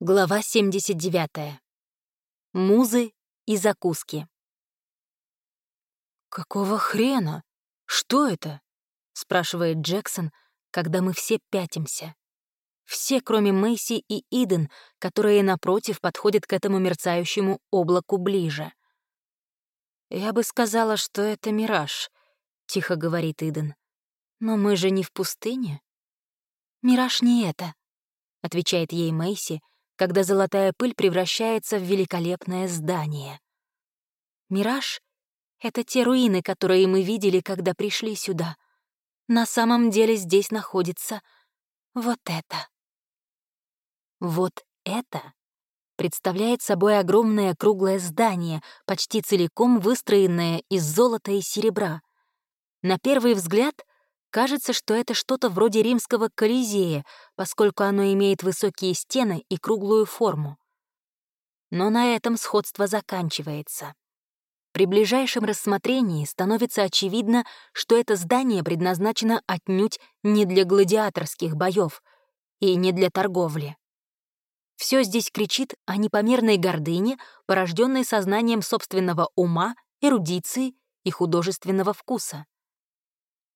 Глава 79. Музы и закуски. «Какого хрена? Что это?» — спрашивает Джексон, когда мы все пятимся. Все, кроме Мэйси и Иден, которые, напротив, подходят к этому мерцающему облаку ближе. «Я бы сказала, что это мираж», — тихо говорит Иден. «Но мы же не в пустыне». «Мираж не это», — отвечает ей Мэйси, — когда золотая пыль превращается в великолепное здание. Мираж — это те руины, которые мы видели, когда пришли сюда. На самом деле здесь находится вот это. Вот это представляет собой огромное круглое здание, почти целиком выстроенное из золота и серебра. На первый взгляд Кажется, что это что-то вроде римского колизея, поскольку оно имеет высокие стены и круглую форму. Но на этом сходство заканчивается. При ближайшем рассмотрении становится очевидно, что это здание предназначено отнюдь не для гладиаторских боев и не для торговли. Все здесь кричит о непомерной гордыне, порожденной сознанием собственного ума, эрудиции и художественного вкуса.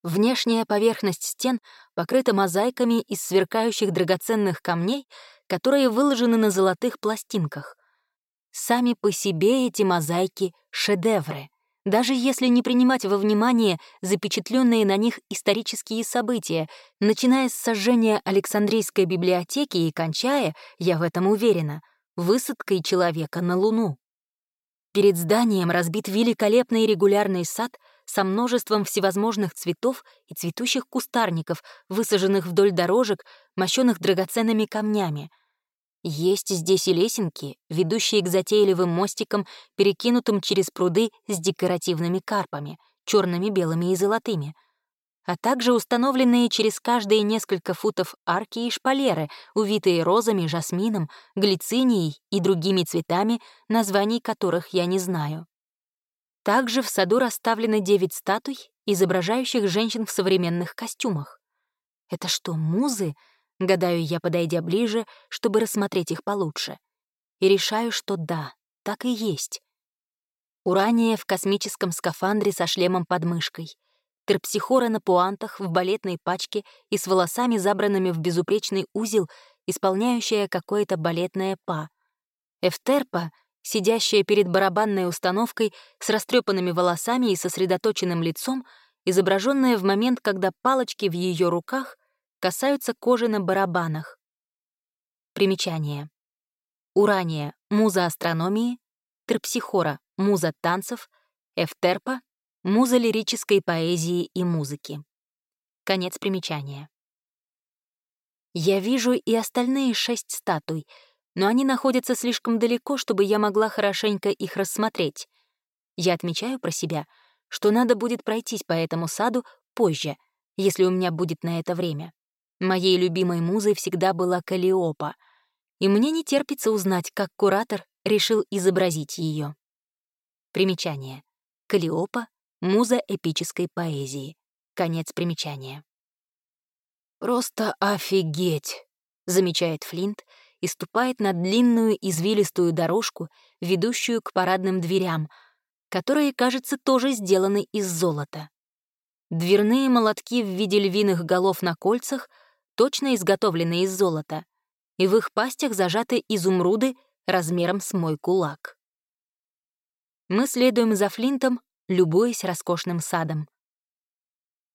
Внешняя поверхность стен покрыта мозаиками из сверкающих драгоценных камней, которые выложены на золотых пластинках. Сами по себе эти мозаики — шедевры, даже если не принимать во внимание запечатленные на них исторические события, начиная с сожжения Александрийской библиотеки и кончая, я в этом уверена, высадкой человека на Луну. Перед зданием разбит великолепный регулярный сад — со множеством всевозможных цветов и цветущих кустарников, высаженных вдоль дорожек, мощенных драгоценными камнями. Есть здесь и лесенки, ведущие к затейливым мостикам, перекинутым через пруды с декоративными карпами, черными, белыми и золотыми — а также установленные через каждые несколько футов арки и шпалеры, увитые розами, жасмином, глицинией и другими цветами, названий которых я не знаю. Также в саду расставлены девять статуй, изображающих женщин в современных костюмах. Это что, музы? Гадаю я, подойдя ближе, чтобы рассмотреть их получше. И решаю, что да, так и есть. Урания в космическом скафандре со шлемом под мышкой. Терпсихора на пуантах в балетной пачке и с волосами, забранными в безупречный узел, исполняющая какое-то балетное па. Эфтерпа сидящая перед барабанной установкой с растрепанными волосами и сосредоточенным лицом, изображенная в момент, когда палочки в ее руках касаются кожи на барабанах. Примечание. Урания — муза астрономии, Терпсихора — муза танцев, Эфтерпа — муза лирической поэзии и музыки. Конец примечания. Я вижу и остальные шесть статуй — но они находятся слишком далеко, чтобы я могла хорошенько их рассмотреть. Я отмечаю про себя, что надо будет пройтись по этому саду позже, если у меня будет на это время. Моей любимой музой всегда была Калиопа, и мне не терпится узнать, как куратор решил изобразить ее. Примечание. Калиопа — муза эпической поэзии. Конец примечания. «Просто офигеть!» — замечает Флинт — и ступает на длинную извилистую дорожку, ведущую к парадным дверям, которые, кажется, тоже сделаны из золота. Дверные молотки в виде львиных голов на кольцах точно изготовлены из золота, и в их пастях зажаты изумруды размером с мой кулак. Мы следуем за Флинтом, любуясь роскошным садом.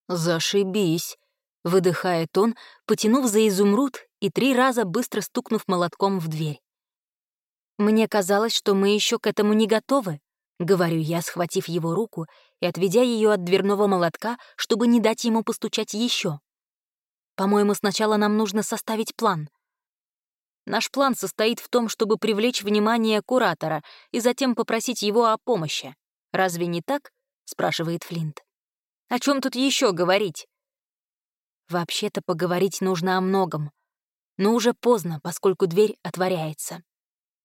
«Зашибись!» — выдыхает он, потянув за изумруд и три раза быстро стукнув молотком в дверь. «Мне казалось, что мы еще к этому не готовы», — говорю я, схватив его руку и отведя ее от дверного молотка, чтобы не дать ему постучать еще. «По-моему, сначала нам нужно составить план». Наш план состоит в том, чтобы привлечь внимание куратора и затем попросить его о помощи. Разве не так? спрашивает Флинт. О чем тут еще говорить? Вообще-то поговорить нужно о многом. Но уже поздно, поскольку дверь отворяется.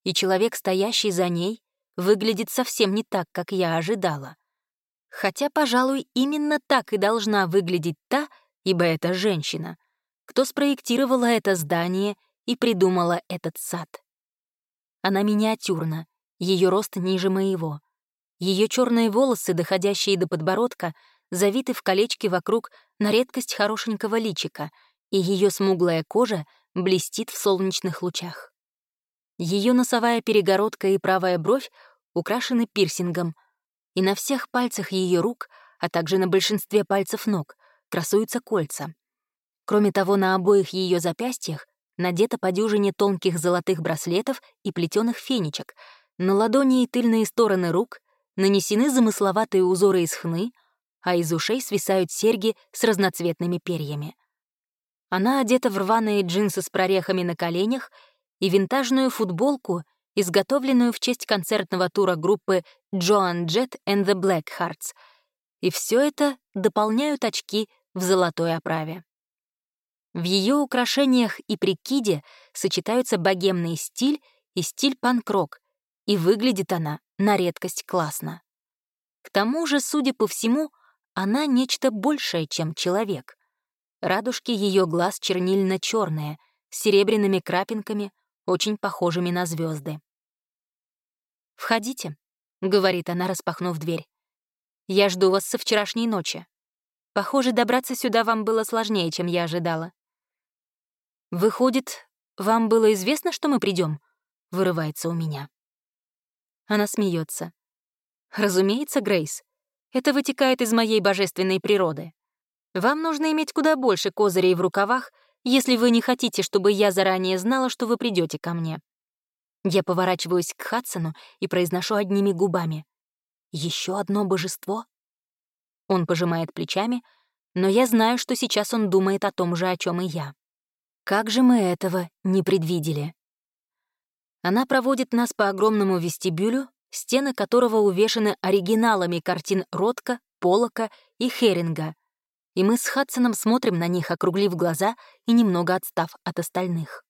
И человек, стоящий за ней, выглядит совсем не так, как я ожидала. Хотя, пожалуй, именно так и должна выглядеть та, ибо это женщина, кто спроектировала это здание и придумала этот сад. Она миниатюрна, ее рост ниже моего. Ее черные волосы, доходящие до подбородка, завиты в колечке вокруг на редкость хорошенького личика, и ее смуглая кожа блестит в солнечных лучах. Ее носовая перегородка и правая бровь украшены пирсингом, и на всех пальцах ее рук, а также на большинстве пальцев ног, красуются кольца. Кроме того, на обоих ее запястьях надето по дюжине тонких золотых браслетов и плетеных фенечек, на ладони и тыльные стороны рук нанесены замысловатые узоры из хны, а из ушей свисают серьги с разноцветными перьями. Она одета в рваные джинсы с прорехами на коленях и винтажную футболку, изготовленную в честь концертного тура группы Joan Jett and the Blackhearts. И все это дополняют очки в золотой оправе. В ее украшениях и прикиде сочетаются богемный стиль и стиль панк-рок, и выглядит она на редкость классно. К тому же, судя по всему, она нечто большее, чем человек. Радужки ее глаз чернильно черные с серебряными крапинками, очень похожими на звезды. «Входите», — говорит она, распахнув дверь. «Я жду вас со вчерашней ночи. Похоже, добраться сюда вам было сложнее, чем я ожидала». «Выходит, вам было известно, что мы придем? вырывается у меня. Она смеется. «Разумеется, Грейс. Это вытекает из моей божественной природы. Вам нужно иметь куда больше козырей в рукавах, если вы не хотите, чтобы я заранее знала, что вы придете ко мне». Я поворачиваюсь к Хадсону и произношу одними губами. Еще одно божество?» Он пожимает плечами, но я знаю, что сейчас он думает о том же, о чем и я. Как же мы этого не предвидели? Она проводит нас по огромному вестибюлю, стены которого увешаны оригиналами картин Ротко, Полока и Херинга. И мы с Хадсоном смотрим на них, округлив глаза и немного отстав от остальных.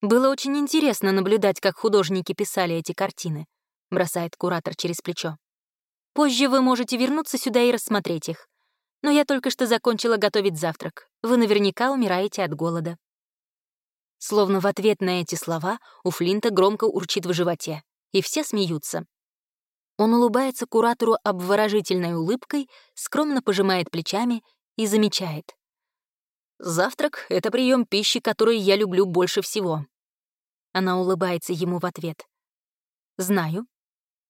«Было очень интересно наблюдать, как художники писали эти картины», — бросает куратор через плечо. «Позже вы можете вернуться сюда и рассмотреть их. Но я только что закончила готовить завтрак. Вы наверняка умираете от голода». Словно в ответ на эти слова у Флинта громко урчит в животе, и все смеются. Он улыбается куратору обворожительной улыбкой, скромно пожимает плечами и замечает. «Завтрак — это прием пищи, который я люблю больше всего». Она улыбается ему в ответ. «Знаю.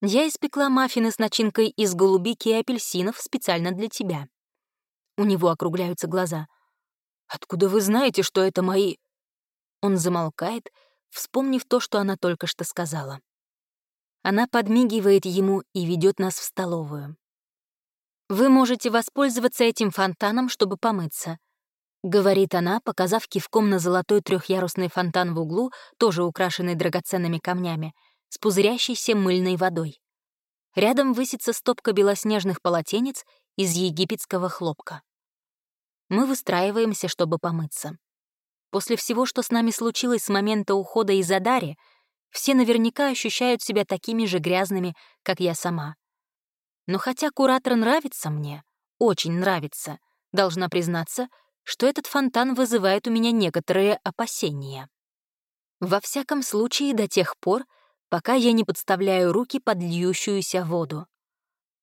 Я испекла маффины с начинкой из голубики и апельсинов специально для тебя». У него округляются глаза. «Откуда вы знаете, что это мои...» Он замолкает, вспомнив то, что она только что сказала. Она подмигивает ему и ведет нас в столовую. «Вы можете воспользоваться этим фонтаном, чтобы помыться», — говорит она, показав кивком на золотой трехъярусный фонтан в углу, тоже украшенный драгоценными камнями, с пузырящейся мыльной водой. Рядом высится стопка белоснежных полотенец из египетского хлопка. Мы выстраиваемся, чтобы помыться. После всего, что с нами случилось с момента ухода из Адари, все наверняка ощущают себя такими же грязными, как я сама. Но хотя куратор нравится мне, очень нравится, должна признаться, что этот фонтан вызывает у меня некоторые опасения. Во всяком случае, до тех пор, пока я не подставляю руки под льющуюся воду.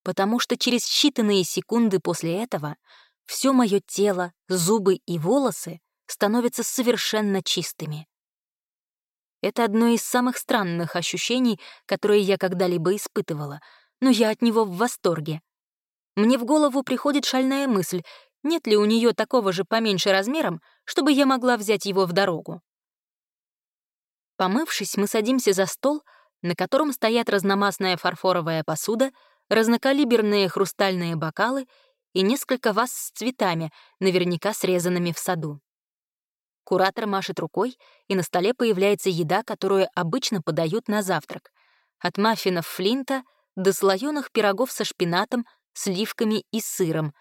Потому что через считанные секунды после этого все мое тело, зубы и волосы становятся совершенно чистыми. Это одно из самых странных ощущений, которые я когда-либо испытывала, но я от него в восторге. Мне в голову приходит шальная мысль, нет ли у нее такого же поменьше размером, чтобы я могла взять его в дорогу. Помывшись, мы садимся за стол, на котором стоят разномастная фарфоровая посуда, разнокалиберные хрустальные бокалы и несколько ваз с цветами, наверняка срезанными в саду. Куратор машет рукой, и на столе появляется еда, которую обычно подают на завтрак. От маффинов Флинта до слоёных пирогов со шпинатом, сливками и сыром.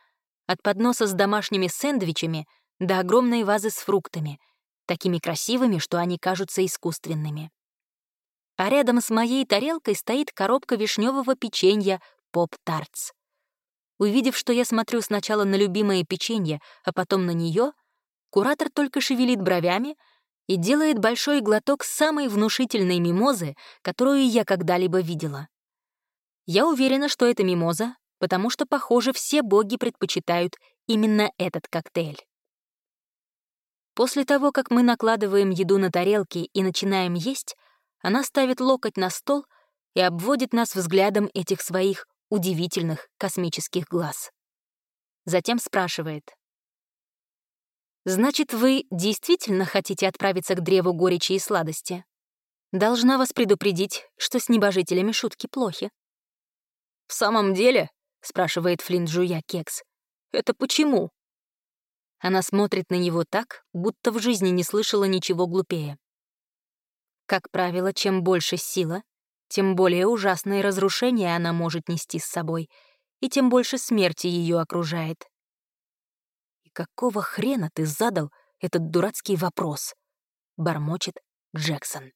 От подноса с домашними сэндвичами до огромной вазы с фруктами, такими красивыми, что они кажутся искусственными. А рядом с моей тарелкой стоит коробка вишневого печенья «Поп-тартс». Увидев, что я смотрю сначала на любимое печенье, а потом на нее, Куратор только шевелит бровями, и делает большой глоток самой внушительной мимозы, которую я когда-либо видела. Я уверена, что это мимоза, потому что, похоже, все боги предпочитают именно этот коктейль. После того, как мы накладываем еду на тарелки и начинаем есть, она ставит локоть на стол и обводит нас взглядом этих своих удивительных космических глаз. Затем спрашивает. «Значит, вы действительно хотите отправиться к древу горечи и сладости? Должна вас предупредить, что с небожителями шутки плохи». «В самом деле?» — спрашивает Флинт, жуя кекс. «Это почему?» Она смотрит на него так, будто в жизни не слышала ничего глупее. Как правило, чем больше сила, тем более ужасные разрушения она может нести с собой, и тем больше смерти ее окружает. «И какого хрена ты задал этот дурацкий вопрос?» — бормочет Джексон.